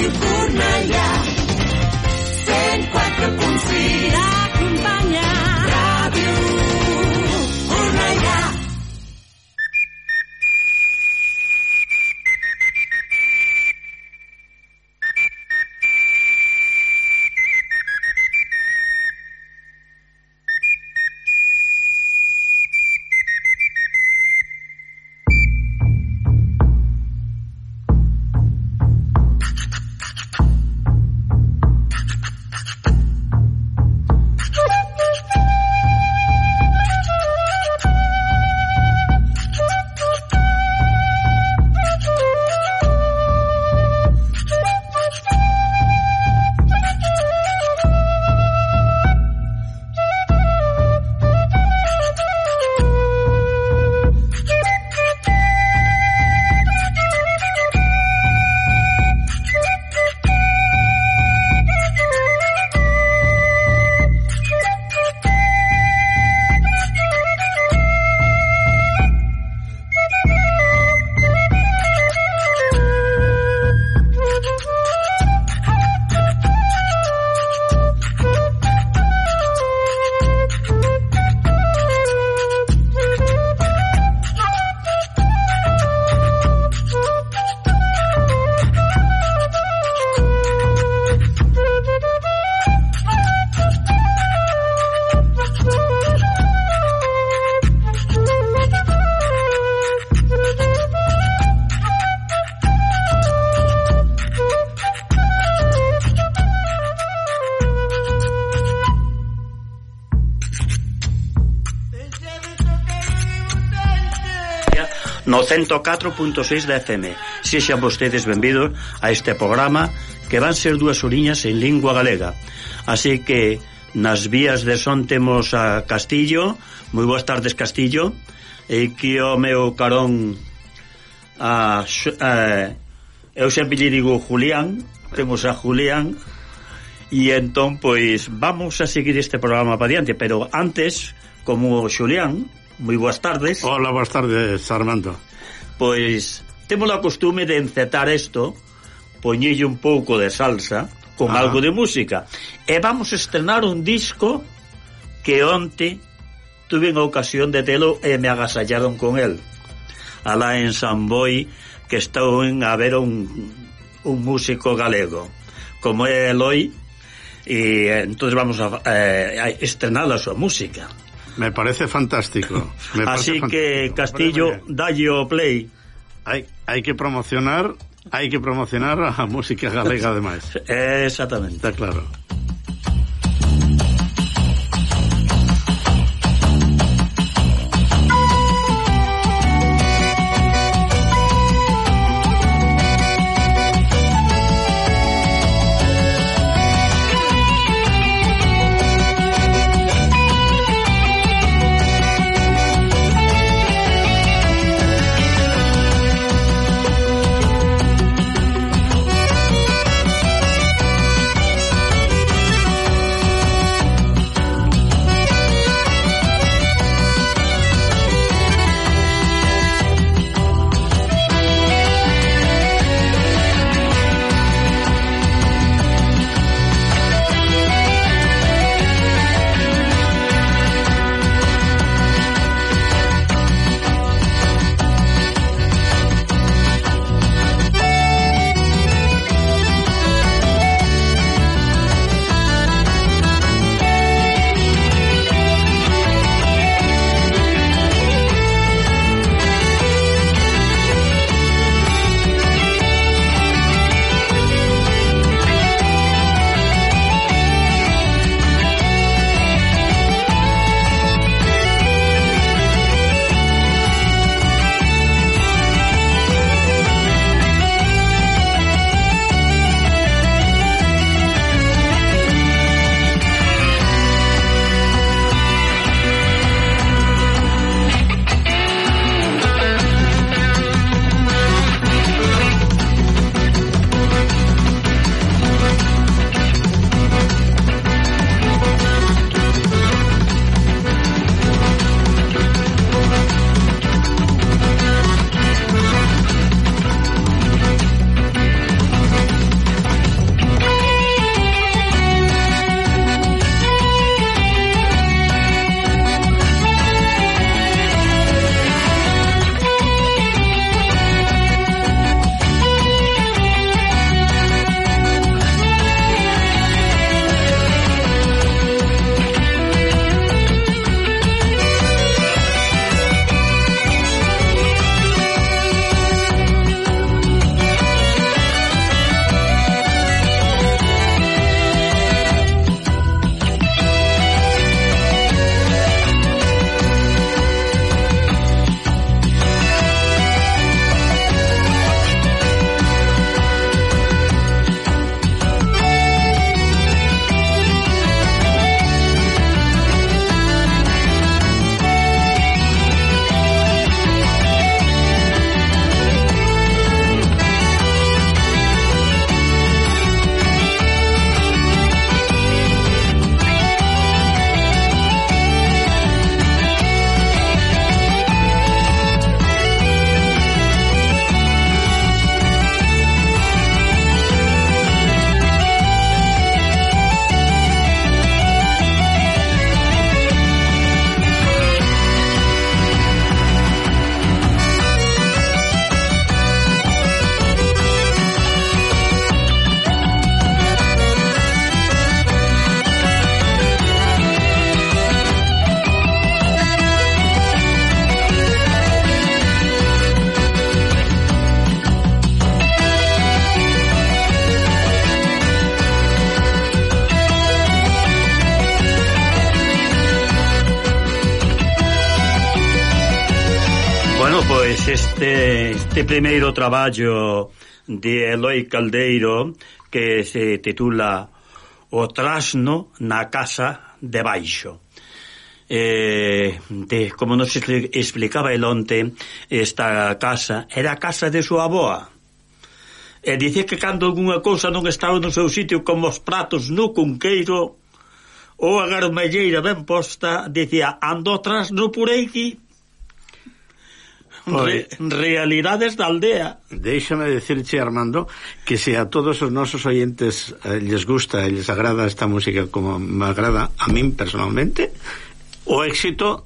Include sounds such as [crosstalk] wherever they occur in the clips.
Ràdio Cornellà no 104.6 da FM. Sexan vostedes benvidos a este programa que van ser dúas oriñas en lingua galega. Así que nas vías de son temos a Castillo. Moi boas tardes, Castillo. E que o meu carón a, a eu sempre lle digo Julián, temos a Julián e entón pois vamos a seguir este programa para diante, pero antes como Xulián moi boas tardes. Hola, boas tardes, Armando. Pois temos a costume de encetar isto, poñelle un pouco de salsa con ah. algo de música. E vamos estrenar un disco que onte tuve a ocasión de telo e me agasallaron con el. Alá en San Boi que estou en a ver un, un músico galego como é Eloi e entonces vamos a, a, a estrenar a súa música. Me parece fantástico. Me [laughs] parece Así que, fantástico. Castillo, dalle o play. Hai, hai que promocionar hai que promocionar a música galega ademais. Exactamente. Está claro. Pois este, este primeiro traballo de Eloi Caldeiro que se titula O trasno na casa de baixo. Eh, de, como nos explicaba el onte, esta casa era a casa de súa aboa. E dice que cando algunha cousa non estaba no seu sitio como os pratos no cunqueiro ou a garmelleira ben posta, dicía, ando atrás no aquí, Pois. Oye, realidades da aldea. Déixame decirche, Armando, que se a todos os nosos oyentes eh, Les gusta e les agrada esta música como me agrada a min personalmente, o éxito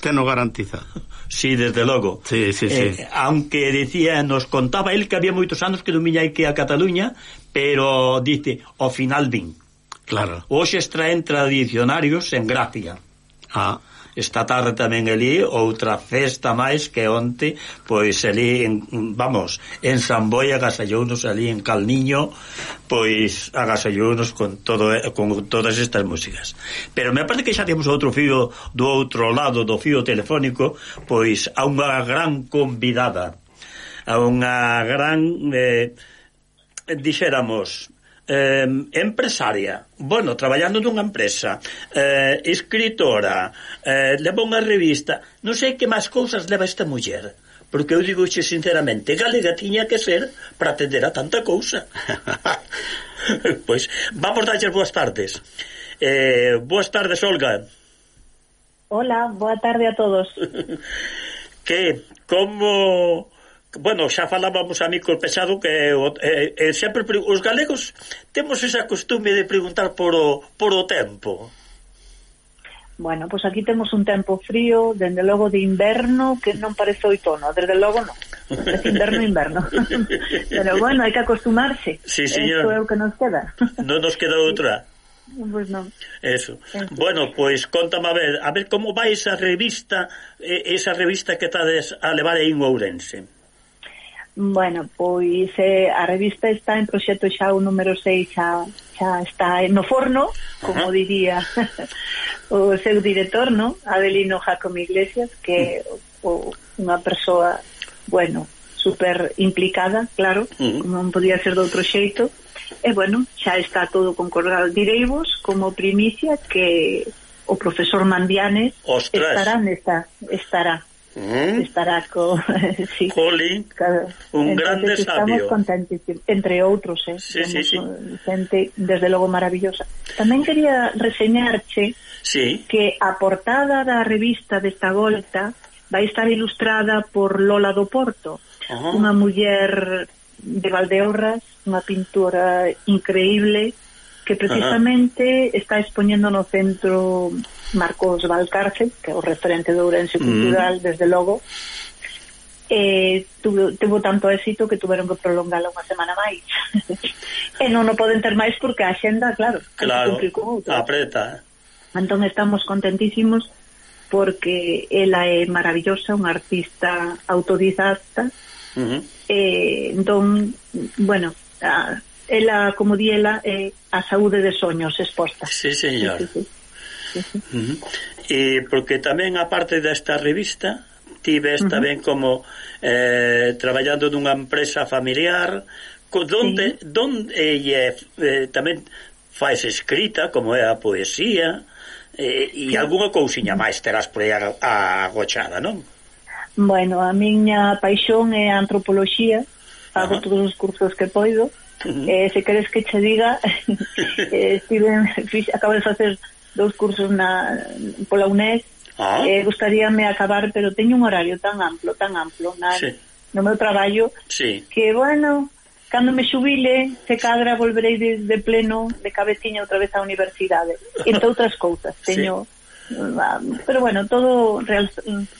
teno garantizado. Sí, desde logo. Sí, sí, sí. Eh, aunque decía, nos contaba el que había moitos anos que domiñai que a Cataluña, pero dice, ao final vin. Claro. Hoxe extraen tradicionarios en Gracia. Ah. Esta tarde tamén elí outra festa máis que onte, pois elí, en, vamos, en Samboia agasallounos ali en Calniño, pois agasallounos con todo con todas estas músicas. Pero me parece que xa temos outro fío do outro lado do fío telefónico, pois a unha gran convidada, a unha gran... Eh, dixéramos eh, empresaria, bueno, traballando nunha empresa, eh, escritora, eh, leva unha revista, non sei que máis cousas leva esta muller. Porque eu digo sinceramente, galega tiña que ser para atender a tanta cousa. [laughs] pois, vamos darlle boas tardes. Eh, boas tardes, Olga. Hola, boa tarde a todos. [laughs] que, como bueno, xa falábamos a micro pesado que eh, eh, sempre os galegos temos esa costume de preguntar por o, por o tempo. Bueno, pois pues aquí temos un tempo frío, dende logo de inverno, que non parece oitono, desde logo non. Es inverno, inverno. [laughs] Pero bueno, hai que acostumarse. Sí, señor. Esto é o que nos queda. Non nos queda outra. Sí. Pois pues non. Eso. Entonces, bueno, pois pues, contame a ver, a ver como vai esa revista, esa revista que estades a levar aí en Ourense. Bueno, pois eh, a revista está en proxecto xa o número 6 xa, xa está no forno, como Ajá. diría [laughs] o seu director, no? Adelino Jacob Iglesias, que o, unha persoa, bueno, super implicada, claro, uh non podía ser de outro xeito. E bueno, xa está todo concordado. Direivos como primicia que o profesor Mandianes Ostras. estará nesta, estará ¿Eh? Estarás con... [laughs] sí. Jolín, claro. un Entonces, grande estamos sabio. entre outros, eh? Sí, sí, sí. Gente, desde logo, maravillosa. Tamén quería reseñarche sí. que a portada da revista desta volta vai estar ilustrada por Lola do Porto, uh unha muller de Valdeorras, unha pintora increíble, que precisamente uh -huh. está expoñendo no centro Marcos Valcárcel, que é o referente do Ourense mm. Cultural, mm. desde logo, eh, tuvo, tuvo tanto éxito que tuveron que prolongala unha semana máis [laughs] e non o poden ter máis porque a xenda, claro, claro con outro. apreta eh? entón estamos contentísimos porque ela é maravillosa unha artista autodidacta uh -huh. eh, entón, bueno a, ela, como di ela, é eh, a saúde de soños exposta sí, señor sí, sí, sí. Uh -huh. E porque tamén a parte desta revista tives tamén como eh, traballando dunha empresa familiar donde, sí. donde eh, eh, tamén faz escrita como é a poesía eh, e algunha cousiña máis terás por aí agochada, non? Bueno, a miña paixón é a antropoloxía hago uh todos os cursos que poido uh -huh. eh, se queres que che diga [laughs] eh, estive, fix, acabo de facer dous cursos na, pola UNED, ah. eh, gustaríame acabar, pero teño un horario tan amplo, tan amplo, na, sí. no meu traballo, sí. que, bueno, cando me xubile, se cadra volverei de, de pleno, de cabeciña outra vez á universidade, entre outras cousas, [laughs] teño... Sí pero bueno, todo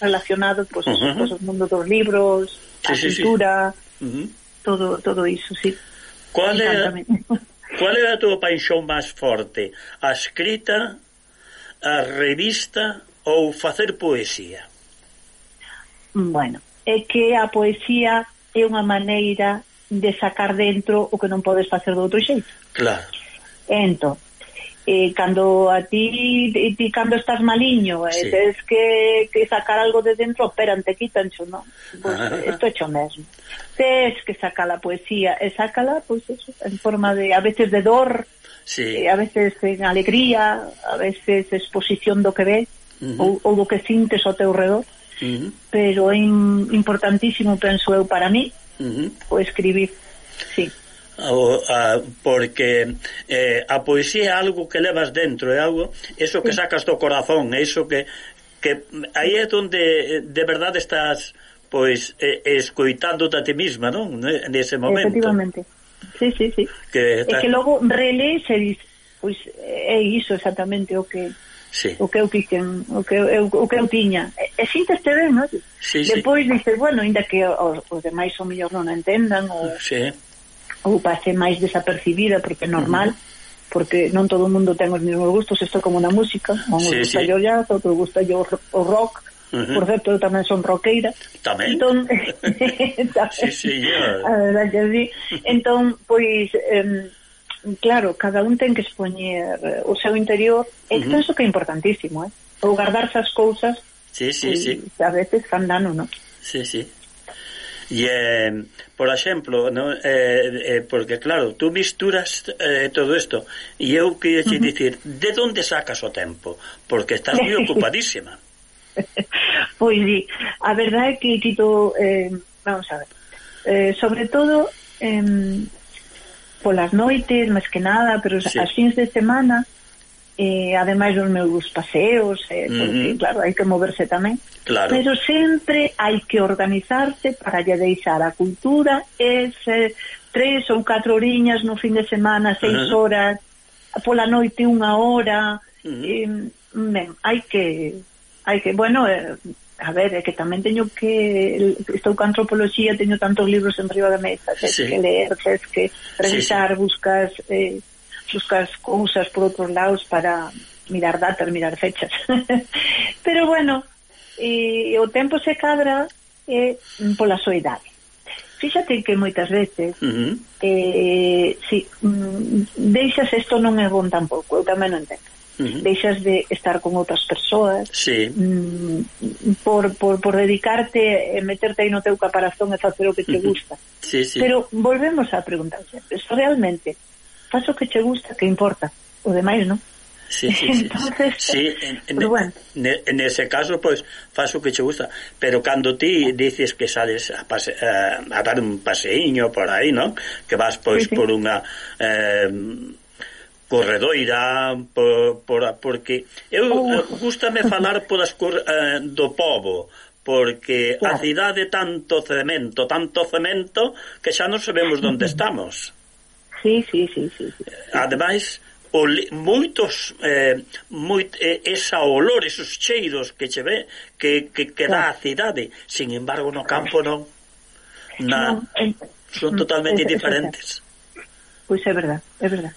relacionado pues, uh -huh. pues, o mundo dos libros, sí, a sí, cultura, sí. Uh -huh. todo todo iso, sí. Cual é Cual era a túa paixón máis forte? A escrita, a revista ou facer poesía? Bueno, é que a poesía é unha maneira de sacar dentro o que non podes facer do outro xeito. Claro. Entón, eh, cando a ti, ti cando estás maliño e eh, sí. tens que, que sacar algo de dentro operan, te quitan xo, non? Pois, pues, isto é xo mesmo tens que sacar a poesía e sácala, pois pues, eso, en forma de a veces de dor sí. eh, a veces en alegría a veces exposición do que ves uh -huh. ou, ou do que sintes ao teu redor uh -huh. pero é importantísimo penso eu para mí uh -huh. o escribir sí o, a, porque eh, a poesía é algo que levas dentro, é algo eso que sacas do corazón, é iso que que aí é onde eh, de verdade estás pois eh, escoitándote a ti mesma, non? Nese momento. Efectivamente. Sí, sí, sí. Que, É que logo relees e dis, pois é iso exactamente o que sí. o que eu quixen, o que eu, o que eu tiña. E, e sinteste ben, non? Sí, Depois sí. dices, bueno, ainda que os, os demais o mellor non entendan ou, sí ou pase máis desapercibida porque é normal uh -huh porque non todo o mundo ten os mesmos gustos, isto como na música, un sí, gusta sí. o jazz, outro gusta o rock, Uh -huh. Por certo, eu tamén son roqueira. Tamén. Entón, [laughs] tamén. Sí, señor. A verdade, sí. Entón, pois, eh, claro, cada un ten que expoñer eh, o seu interior. E uh -huh. penso que é importantísimo, eh? O guardarse as cousas. Sí, sí, eh, sí. A veces fan dano, non? Sí, sí. E, eh, por exemplo, ¿no? Eh, eh, porque claro, tú misturas eh, todo isto e eu queria uh -huh. dicir, de onde sacas o tempo? Porque estás moi [laughs] ocupadísima. pois sí, a verdade é que Tito, eh, vamos a ver, eh, sobre todo eh, polas noites, máis que nada, pero sí. as fins de semana, eh, ademais dos meus paseos, eh, porque, -huh. claro, hai que moverse tamén. Claro. Pero sempre hai que organizarse para lle deixar a cultura ese tres ou catro oriñas no fin de semana, seis uh -huh. horas, pola noite unha hora, uh -huh. eh, ben, hai que hai que, bueno, eh, a ver, é que tamén teño que estou con antropoloxía, teño tantos libros en riba da mesa, sí. que ler, que revisar, sí, sí. buscas eh, buscas cousas por outros lados para mirar datas, mirar fechas. [laughs] Pero bueno, e, o tempo se cadra eh, pola súa idade. Fíxate que moitas veces uh -huh. eh, si, mm, deixas isto non é bon tampouco, eu tamén non entendo. Uh -huh. Deixas de estar con outras persoas sí. mm, por, por, por dedicarte e meterte aí no teu caparazón e facer o que te uh -huh. gusta. Sí, sí. Pero volvemos a preguntar, realmente faz o que che gusta que importa o demais non Sí, sí, sí. [laughs] Entonces, sí, en, pues bueno. en, en ese caso, pues, faz o que che gusta. Pero cando ti dices que sales a, pase, a, a dar un paseiño por aí, ¿no? Que vas, pois, sí, sí. por unha eh, corredoira, por, por, porque... Eu oh. Eh, gustame falar polas cor, eh, do povo, porque claro. a cidade tanto cemento, tanto cemento, que xa non sabemos [laughs] onde estamos. Sí, sí, sí, sí, sí. Ademais, ole, moitos eh, moit, eh, esa olor, esos cheiros que che ve que, que, que dá a cidade sin embargo no campo non. Na, son totalmente diferentes. Pois é verdad, é verdad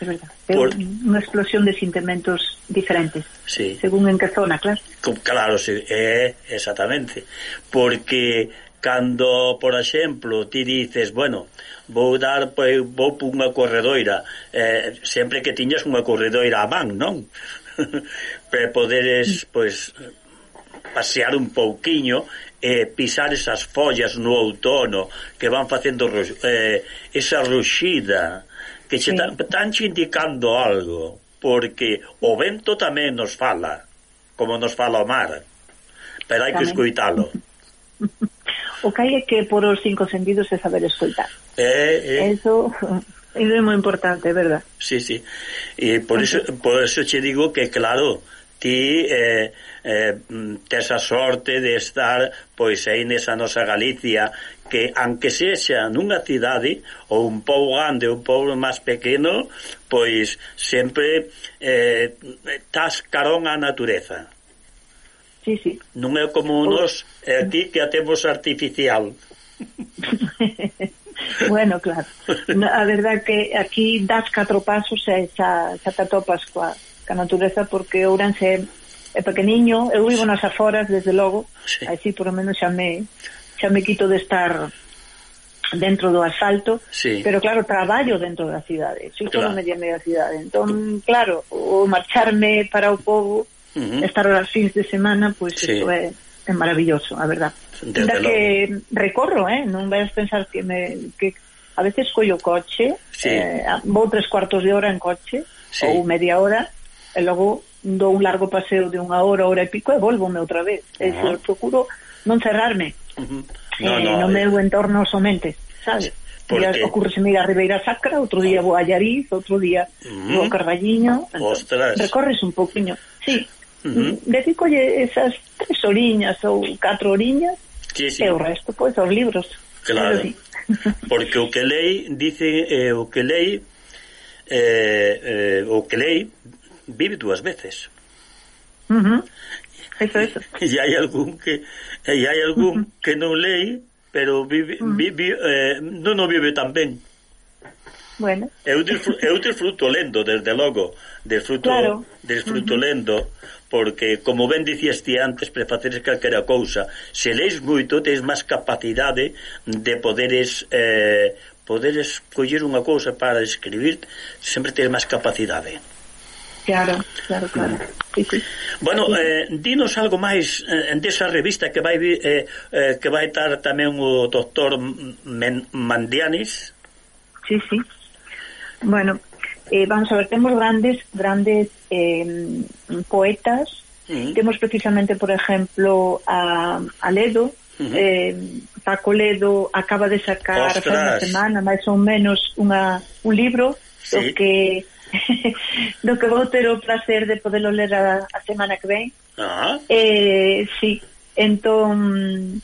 É verdad, é Por... unha explosión de sentimentos diferentes sí. según en que zona, claro. Claro, sí, é, exactamente. Porque cando, por exemplo, ti dices, bueno, vou dar pois, vou punha corredoira, eh, sempre que tiñas unha corredoira a man, non? [laughs] Para poderes, pois, pasear un pouquiño e eh, pisar esas follas no outono que van facendo eh, esa ruxida que che sí. tan, tan che indicando algo porque o vento tamén nos fala como nos fala o mar pero hai que escuitalo [laughs] O que hai é que por os cinco sentidos é saber escoitar. Eh, eh. Eso Eso [laughs] é moi importante, verdad? Sí, sí. E por iso, por iso che digo que, claro, ti eh, eh, tes a sorte de estar pois aí nesa nosa Galicia que, aunque sexa nunha cidade ou un pou grande ou un pou máis pequeno pois sempre eh, estás carón á natureza sí, sí. Non é como nos, é aquí que a temos artificial. [laughs] bueno, claro. A verdad que aquí das catro pasos e xa, xa te atopas coa, coa natureza porque Ourense é pequeniño, eu vivo nas aforas, desde logo, sí. así por lo menos xa me, xa me quito de estar dentro do asfalto, sí. pero claro, traballo dentro da cidade, xusto claro. no medio medio da cidade. Entón, claro, o marcharme para o povo uh -huh. estar os fins de semana, pois pues, sí. é, é maravilloso, a verdad. Desde da logo. que recorro, eh, non vais pensar que me que a veces collo coche, sí. eh, vou tres cuartos de hora en coche sí. ou media hora e logo dou un largo paseo de unha hora, hora e pico e volvome outra vez. Uh -huh. E procuro non cerrarme. Uh -huh. No, eh, no, no meu entorno somente, sabes? Sí porque... ocurre ir a Ribeira Sacra, outro día vou a Llariz, outro día uh -huh. vou a Carballiño, entón, recorres un poquinho. Sí uh dedicolle esas tres oriñas ou catro oriñas sí, sí. e o resto, pois, os libros. Claro, sí. [laughs] porque o que lei, dice, eh, o que lei, eh, eh, o que lei vive dúas veces. Uh -huh. Eso, eso. [laughs] E hai algún que eh, e hai algún uh -huh. que non lei, pero vive, uh -huh. vive eh, non o vive tan ben. Bueno. Eu disfruto, eu disfruto lendo, desde logo, disfruto, claro. disfruto uh -huh. lendo, porque, como ben dicías ti antes, para faceres calquera cousa, se leis moito, tens máis capacidade de poderes... Eh, poderes coller unha cousa para escribir, sempre tens máis capacidade. Claro, claro, claro. Mm. Sí, sí. Bueno, eh, dinos algo máis eh, desa revista que vai eh, eh, que vai estar tamén o doctor Men Mandianis. Sí, sí. Bueno, eh, vamos a ver, temos grandes grandes eh, poetas. sí. Temos precisamente, por exemplo, a, a Ledo, Uh -huh. eh, Paco Ledo acaba de sacar Ostras. unha semana máis ou menos unha, un libro sí. do que [laughs] do que vou ter o placer de poderlo ler a, a semana que ven uh ah. -huh. eh, sí, entón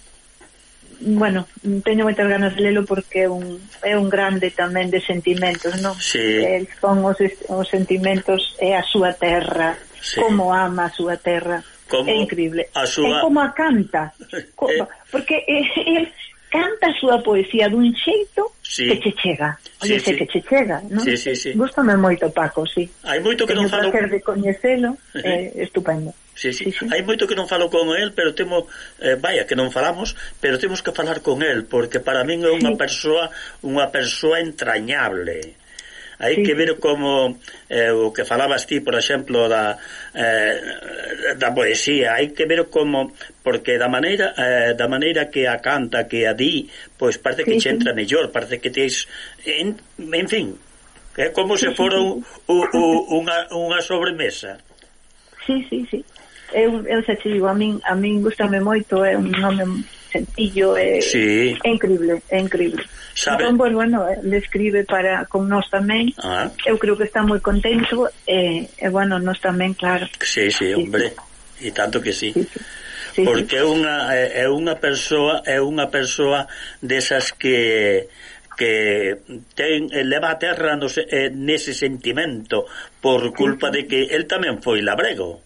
bueno, teño moitas ganas de lelo porque é un, é un grande tamén de sentimentos, non? Sí. El son os, os sentimentos é a súa terra, sí. como ama a súa terra. Como é increíble. A súa... É como a canta. [laughs] Como, eh... Porque el canta a súa poesía dun xeito sí. que che chega. Oye, sí, sí. que che chega, non? Sí, sí, sí. Gústame moito, Paco, sí. Hai moito que teño non falo... placer de coñecelo, [laughs] eh, estupendo. Sí, sí. sí, sí. Hai moito que non falo con el, pero temos eh, vaya que non falamos, pero temos que falar con el porque para min é unha sí. persoa, unha persoa entrañable. Hai sí. que ver como eh, o que falabas ti, por exemplo, da eh, da poesía, hai que ver como porque da maneira eh, da maneira que a canta, que a di, pois parece que sí. che entra mellor, parece que tes en, en fin, é como se fora un, un, un, unha, unha sobremesa. Sí, sí, sí eu, eu xa te digo, a min, a min gustame moito, é un nome sencillo, é, sí. é increíble, é increíble. Sabe... Entón, bueno, bueno, eh, le escribe para con nós tamén, ah. eu creo que está moi contento, e, e bueno, nós tamén, claro. Sí, sí, hombre, e tanto que sí. sí, sí. Sí, porque é unha é unha persoa é unha persoa desas que que ten, eh, leva a terra no, eh, nese sentimento por culpa de que el tamén foi labrego.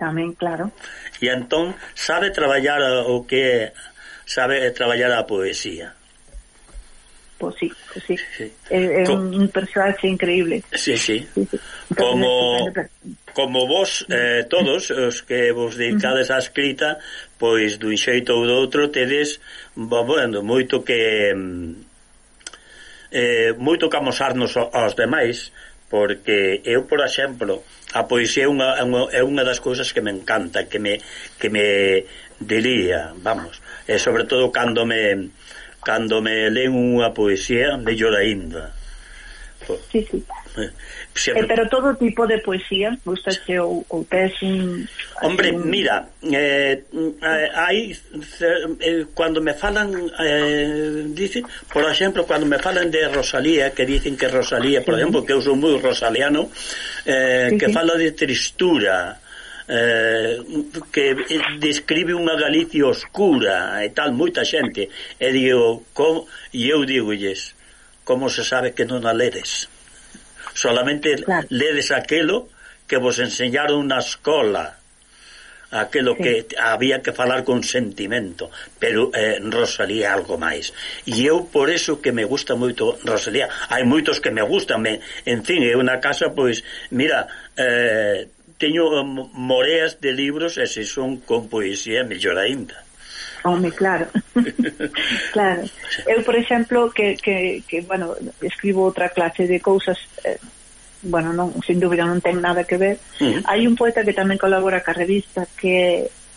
Tamén, claro. E entón sabe traballar eh, o que sabe traballar a poesía. Pois sí, pois sí. sí. É, é Con... un personaje increíble. Sí, sí. sí, sí. Como como vos eh, todos os que vos dedicades á escrita, pois dun xeito ou do outro tedes bueno, moito que mm, eh, moito que amosarnos aos demais, porque eu, por exemplo, a poesía é unha, é unha, é unha das cousas que me encanta, que me, que me delía, vamos. E sobre todo cando me, cando me leen unha poesía, mellor aínda. Certo. Sí, sí. Eh, Sempre... Eh, pero todo tipo de poesía, gustache ou, ou tes un... Hombre, un... mira, eh, hai, eh, cando eh, me falan, eh, dice, por exemplo, cando me falan de Rosalía, que dicen que Rosalía, por sí. exemplo, que eu sou moi rosaliano, eh, sí, que sí. fala de tristura, eh, que describe unha Galicia oscura e tal, moita xente e digo, como, e eu digo yes, como se sabe que non a ledes? Solamente claro. ledes aquelo que vos enseñaron na escola, aquelo sí. que había que falar con sentimento, pero eh, Rosalía algo máis. E eu por eso que me gusta moito Rosalía. Hai moitos que me gustan, me, en fin, é unha casa pois, mira, eh, teño eh, moreas de libros e se son con poesía mellor aínda. Home, claro. [laughs] claro. Eu, por exemplo, que, que, que, bueno, escribo outra clase de cousas eh, bueno, non, sin dúbida non ten nada que ver. Uh -huh. Hai un poeta que tamén colabora ca revista que é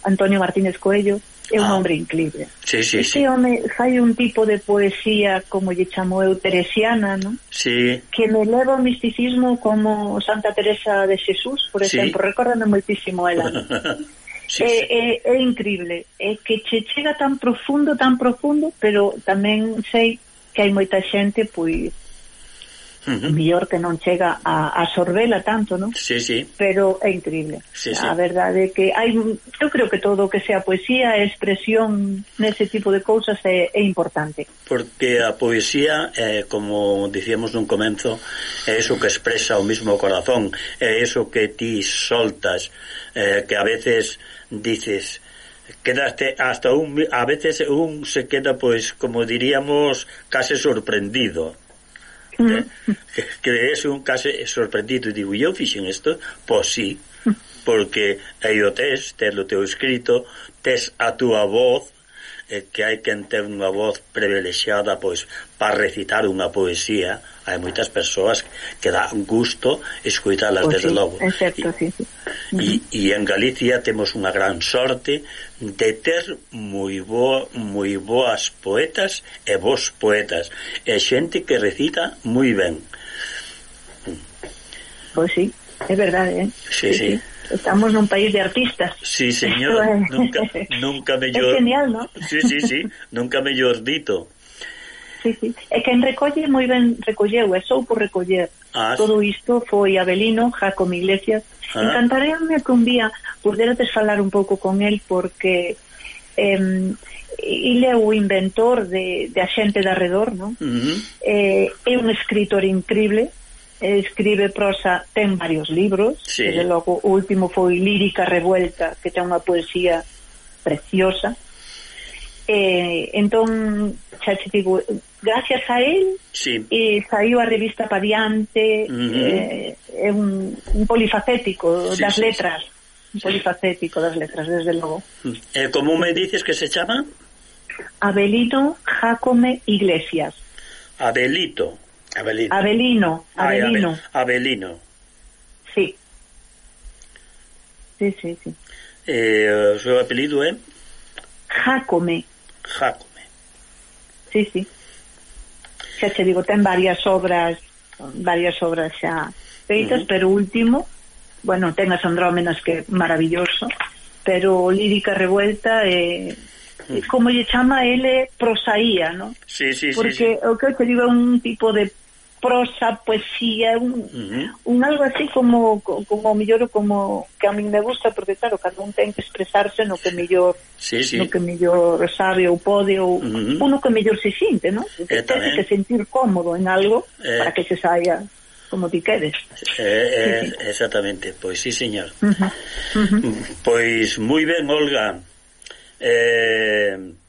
Antonio Martínez Coello, é un ah. hombre increíble. Sí, sí, este sí. home fai un tipo de poesía, como lle chamo eu, teresiana, ¿no? sí. que me leva ao misticismo como Santa Teresa de Jesús, por exemplo, sí. recórdame moitísimo ela. [laughs] sí, é, sí. Eh, eh, é, é increíble. É que che chega tan profundo, tan profundo, pero tamén sei que hai moita xente, pois, Mellor que non chega a absorbela tanto, non? Sí, sí. Pero é increíble. Sí, sí. A verdade é que hai eu creo que todo o que sea poesía, expresión nese tipo de cousas é, é importante. Porque a poesía, eh, como dicíamos nun comenzo, é iso que expresa o mismo corazón, é iso que ti soltas, eh, que a veces dices quedaste hasta un a veces un se queda pois como diríamos case sorprendido eh? [laughs] que, que un case sorprendido e digo, eu fixen isto? Pois sí, [laughs] porque aí o tes, tes o teu escrito, tes a túa voz, eh, que hai que ter unha voz privilexiada pois para recitar unha poesía, hai moitas persoas que dá gusto escuitalas pues pois desde sí, logo. É certo, e, sí, sí. E, e en Galicia temos unha gran sorte de ter moi boa, moi boas poetas e vos poetas, e xente que recita moi ben. Pois sí, é verdade, eh? Sí, sí. sí. sí. Estamos nun país de artistas. Sí, señor, nunca, nunca mellor... [laughs] É genial, non? Sí, sí, sí, nunca mellor dito sí, sí. E quen recolle moi ben recolleu, e sou por recoller. Ah, Todo isto foi Abelino, Jacob Iglesias. Ah. Encantaríame que un día puderades falar un pouco con el porque eh, ele é o inventor de, de a xente de arredor, non? Uh -huh. eh, é un escritor increíble, escribe prosa, ten varios libros, sí. desde logo o último foi Lírica Revuelta, que ten unha poesía preciosa, Eh, entón, xa te digo, gracias a él, sí. eh, saiu a revista Padiante diante, uh -huh. eh, é un, un polifacético sí, das sí, letras, sí. un polifacético das letras, desde logo. Mm. Eh, como me dices que se chama? Abelino Jacome Iglesias. Abelito. Abelino. Ah, Abelino. Abelino. Ay, Abelino. Sí. Sí, sí, sí. Eh, o seu apelido é? Eh? Jacome Jacome. Sí, sí. Xa te digo, ten varias obras, varias obras xa feitas, uh -huh. pero último, bueno, ten as andrómenas que maravilloso, pero lírica revuelta e eh, mm. como lle chama ele eh, prosaía, ¿no? Sí, sí, Porque sí, sí. o que eu te digo é un tipo de prosa, poesía, un, uh -huh. un algo así como como mellor como que a min me gusta porque claro, cada un ten que expresarse no que mellor sí, sí. no que mellor sabe ou pode ou uh -huh. uno que mellor se sinte, ¿no? Eh, que eh, ten que sentir cómodo en algo eh, para que se saia como ti queres. Eh, eh sí, sí. Exactamente, pois sí, señor. Uh -huh. Uh -huh. Pois moi ben, Olga. Eh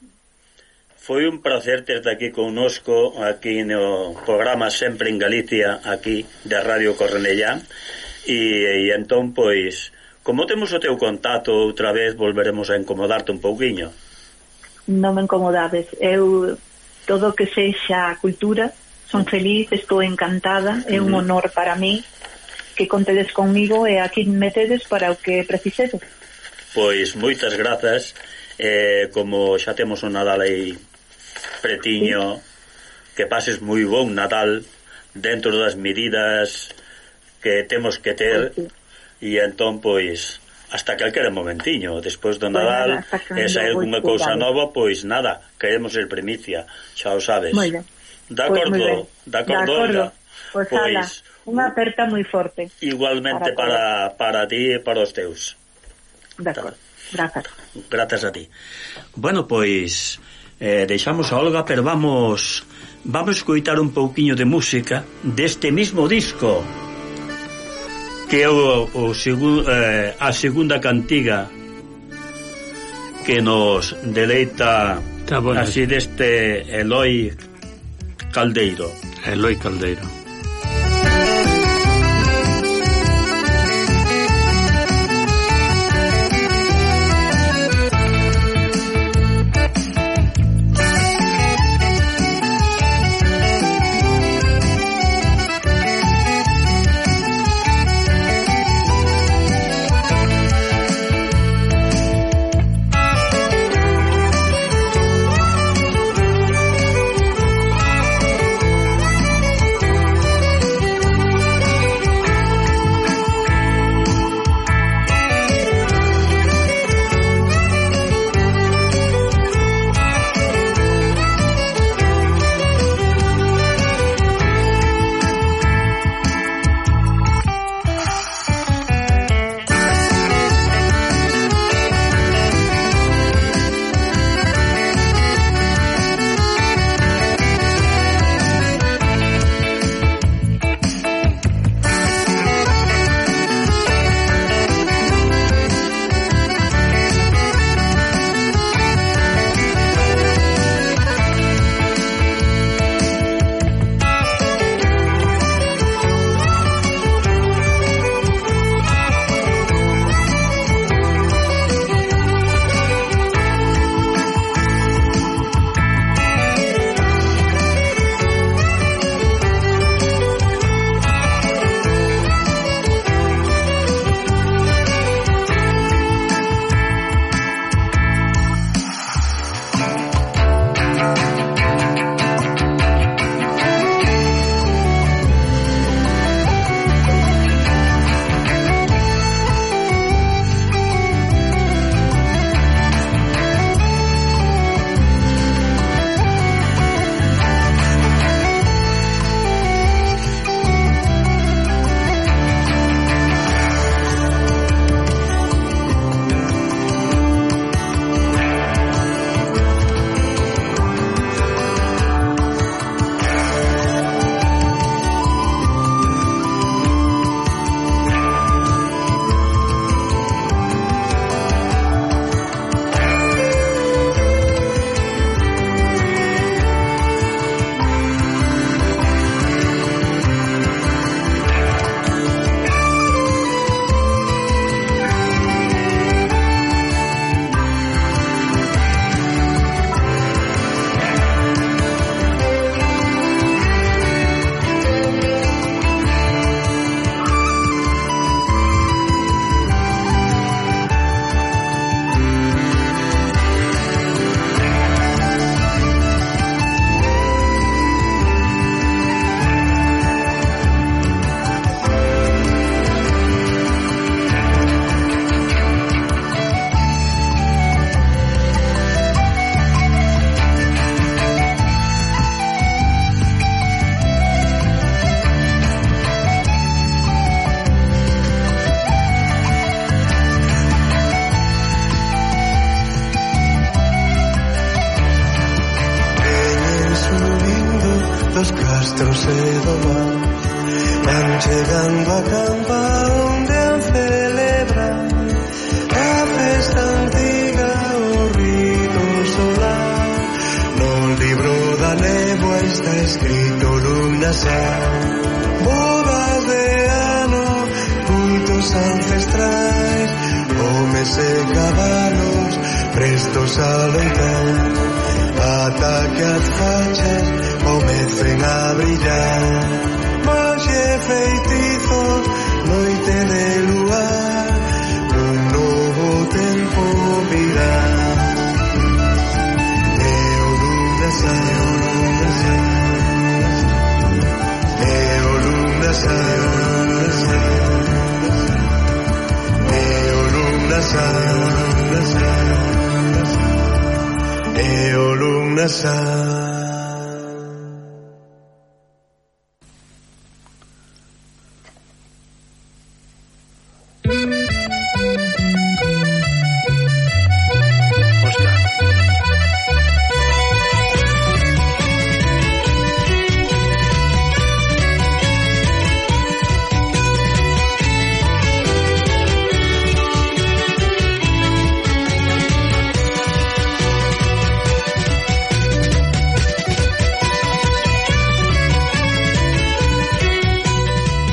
Foi un placer terte aquí connosco aquí no programa Sempre en Galicia aquí da Radio Cornellá. E, e entón pois como temos o teu contacto outra vez volveremos a incomodarte un pouquiño. Non me incomodades. Eu todo que sexa cultura son mm. feliz, estou encantada é un mm-hmm. honor para mí que contedes conmigo e aquí me tedes para o que precisedes. Pois moitas grazas. Eh, como xa temos o Nadal aí pretiño que pases moi bon Natal dentro das medidas que temos que ter pois e entón pois hasta calquera momentiño despois do pois Nadal e se hai alguna cousa nova pois nada, queremos ser primicia xa o sabes moi ben. De pois acordo, de acordo, de acordo. Pois, pois ala, unha aperta moi forte. Igualmente para, para, para ti e para os teus. De acordo, grazas. Grazas a ti. Bueno, pois eh, deixamos a Olga, pero vamos vamos escoitar un pouquiño de música deste mismo disco que é o, o segu, eh, a segunda cantiga que nos deleita así deste Eloi Caldeiro. Eloi Caldeiro.